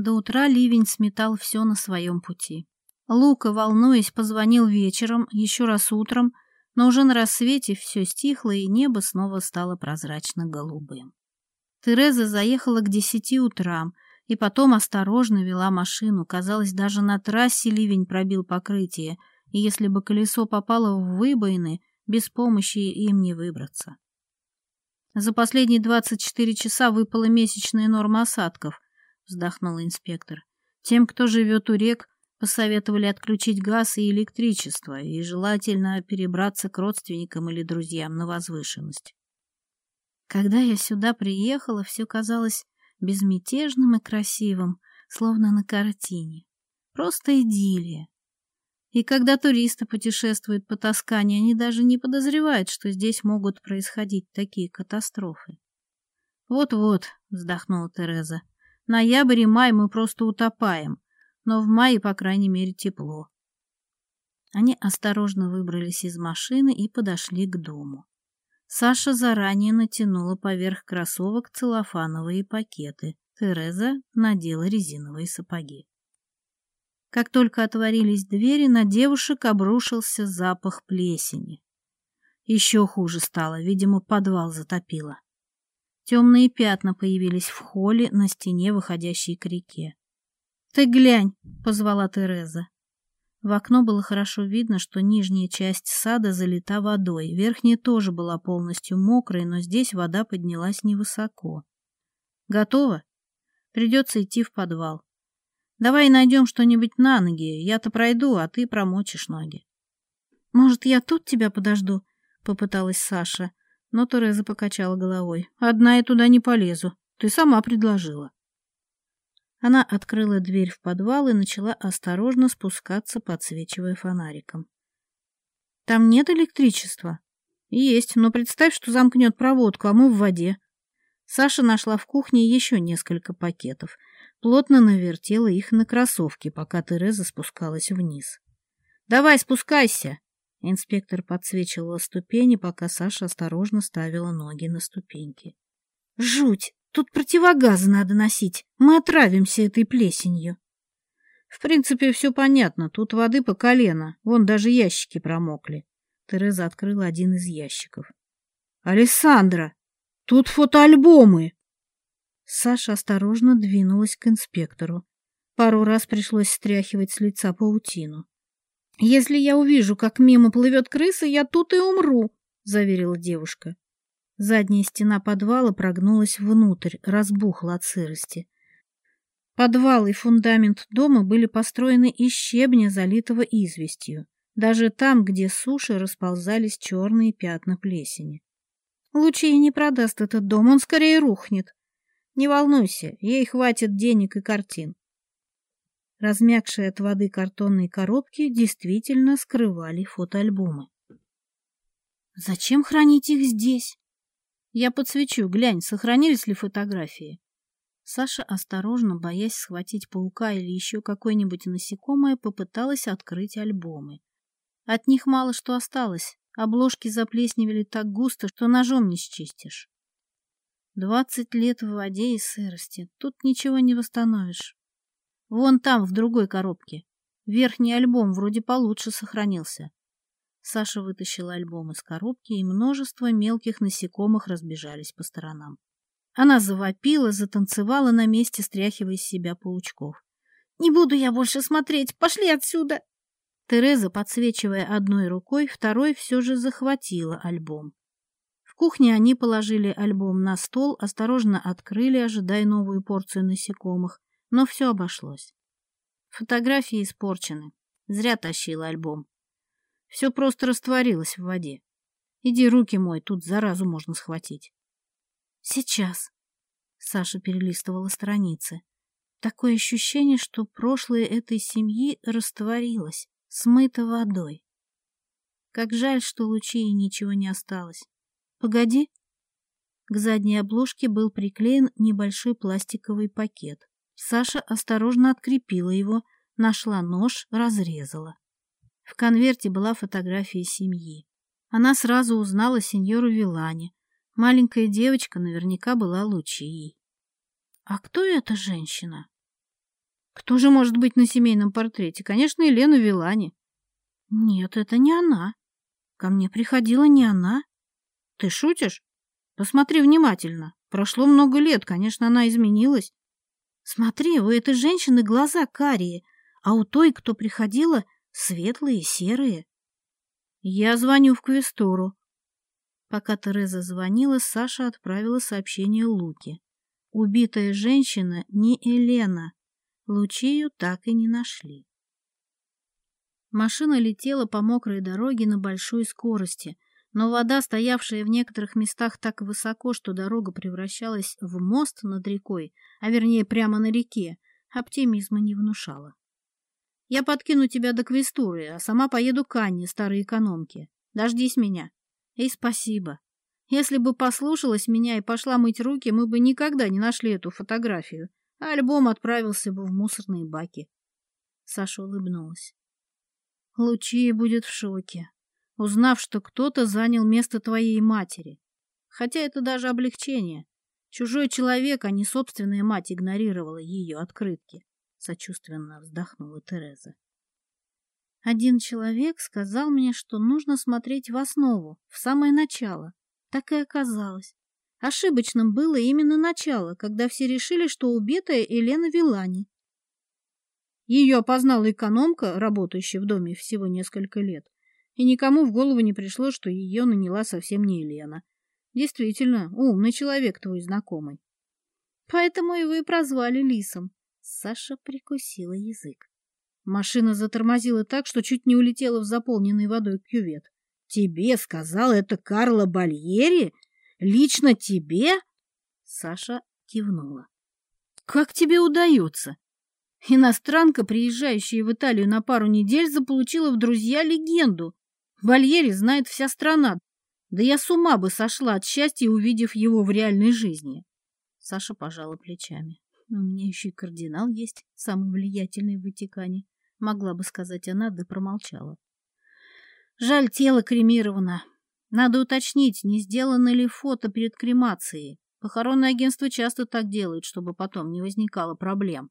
До утра ливень сметал все на своем пути. Лука, волнуясь, позвонил вечером, еще раз утром, но уже на рассвете все стихло, и небо снова стало прозрачно-голубым. Тереза заехала к десяти утрам, и потом осторожно вела машину. Казалось, даже на трассе ливень пробил покрытие, и если бы колесо попало в выбоины, без помощи им не выбраться. За последние 24 часа выпала месячная норма осадков, вздохнул инспектор. Тем, кто живет у рек, посоветовали отключить газ и электричество и желательно перебраться к родственникам или друзьям на возвышенность. Когда я сюда приехала, все казалось безмятежным и красивым, словно на картине. Просто идиллия. И когда туристы путешествуют по Тоскане, они даже не подозревают, что здесь могут происходить такие катастрофы. «Вот-вот», — вздохнула Тереза, Ноябрь и май мы просто утопаем, но в мае, по крайней мере, тепло. Они осторожно выбрались из машины и подошли к дому. Саша заранее натянула поверх кроссовок целлофановые пакеты. Тереза надела резиновые сапоги. Как только отворились двери, на девушек обрушился запах плесени. Еще хуже стало, видимо, подвал затопило. Темные пятна появились в холле на стене, выходящей к реке. «Ты глянь!» — позвала Тереза. В окно было хорошо видно, что нижняя часть сада залита водой, верхняя тоже была полностью мокрой, но здесь вода поднялась невысоко. «Готово? Придется идти в подвал. Давай найдем что-нибудь на ноги, я-то пройду, а ты промочишь ноги». «Может, я тут тебя подожду?» — попыталась Саша. Но Тереза покачала головой. «Одна я туда не полезу. Ты сама предложила». Она открыла дверь в подвал и начала осторожно спускаться, подсвечивая фонариком. «Там нет электричества?» «Есть, но представь, что замкнет проводку, а мы в воде». Саша нашла в кухне еще несколько пакетов. Плотно навертела их на кроссовки, пока Тереза спускалась вниз. «Давай, спускайся!» Инспектор подсвечивала ступени, пока Саша осторожно ставила ноги на ступеньки. «Жуть! Тут противогазы надо носить! Мы отравимся этой плесенью!» «В принципе, все понятно. Тут воды по колено. Вон даже ящики промокли». Тереза открыла один из ящиков. «Алессандра! Тут фотоальбомы!» Саша осторожно двинулась к инспектору. Пару раз пришлось стряхивать с лица паутину. «Если я увижу, как мимо плывет крыса, я тут и умру», — заверила девушка. Задняя стена подвала прогнулась внутрь, разбухла от сырости. Подвал и фундамент дома были построены из щебня, залитого известью, даже там, где суши расползались черные пятна плесени. Лучей не продаст этот дом, он скорее рухнет. Не волнуйся, ей хватит денег и картин. Размягшие от воды картонные коробки действительно скрывали фотоальбомы. «Зачем хранить их здесь?» «Я подсвечу, глянь, сохранились ли фотографии?» Саша, осторожно, боясь схватить паука или еще какое-нибудь насекомое, попыталась открыть альбомы. От них мало что осталось, обложки заплесневели так густо, что ножом не счистишь. Двадцать лет в воде и сырости, тут ничего не восстановишь. Вон там, в другой коробке. Верхний альбом вроде получше сохранился. Саша вытащила альбом из коробки, и множество мелких насекомых разбежались по сторонам. Она завопила, затанцевала на месте, стряхивая из себя паучков. «Не буду я больше смотреть! Пошли отсюда!» Тереза, подсвечивая одной рукой, второй все же захватила альбом. В кухне они положили альбом на стол, осторожно открыли, ожидая новую порцию насекомых, но все обошлось. Фотографии испорчены. Зря тащила альбом. Все просто растворилось в воде. Иди руки мой, тут заразу можно схватить. Сейчас. Саша перелистывала страницы. Такое ощущение, что прошлое этой семьи растворилось, смыто водой. Как жаль, что лучей ничего не осталось. Погоди. К задней обложке был приклеен небольшой пластиковый пакет. Саша осторожно открепила его, нашла нож, разрезала. В конверте была фотография семьи. Она сразу узнала сеньору Вилани. Маленькая девочка наверняка была Лучией. А кто эта женщина? Кто же может быть на семейном портрете? Конечно, Елена Вилани. Нет, это не она. Ко мне приходила не она. Ты шутишь? Посмотри внимательно. Прошло много лет, конечно, она изменилась. Смотри, у этой женщины глаза карие, а у той, кто приходила, светлые, серые. Я звоню в квестору. Пока Тереза звонила, Саша отправила сообщение Луке. Убитая женщина не Елена. Лучию так и не нашли. Машина летела по мокрой дороге на большой скорости — но вода, стоявшая в некоторых местах так высоко, что дорога превращалась в мост над рекой, а вернее прямо на реке, оптимизма не внушала. Я подкину тебя до Квестуры, а сама поеду к Анне, старой экономке. Дождись меня. И спасибо. Если бы послушалась меня и пошла мыть руки, мы бы никогда не нашли эту фотографию, а альбом отправился бы в мусорные баки. Саша улыбнулась. Лучи будет в шоке узнав, что кто-то занял место твоей матери. Хотя это даже облегчение. Чужой человек, а не собственная мать, игнорировала ее открытки. Сочувственно вздохнула Тереза. Один человек сказал мне, что нужно смотреть в основу, в самое начало. Так и оказалось. Ошибочным было именно начало, когда все решили, что убитая Елена Вилани. Ее опознала экономка, работающая в доме всего несколько лет, и никому в голову не пришло, что ее наняла совсем не Елена. Действительно, умный человек твой знакомый. Поэтому его и прозвали Лисом. Саша прикусила язык. Машина затормозила так, что чуть не улетела в заполненный водой кювет. «Тебе сказал это Карло Бальери? Лично тебе?» Саша кивнула. «Как тебе удается?» Иностранка, приезжающая в Италию на пару недель, заполучила в друзья легенду. Вольери знает вся страна. Да я с ума бы сошла от счастья, увидев его в реальной жизни. Саша пожала плечами. Ну, у меня еще и кардинал есть, самый влиятельный в Ватикане. Могла бы сказать она, да промолчала. Жаль, тело кремировано. Надо уточнить, не сделано ли фото перед кремацией. Похоронное агентство часто так делает, чтобы потом не возникало проблем.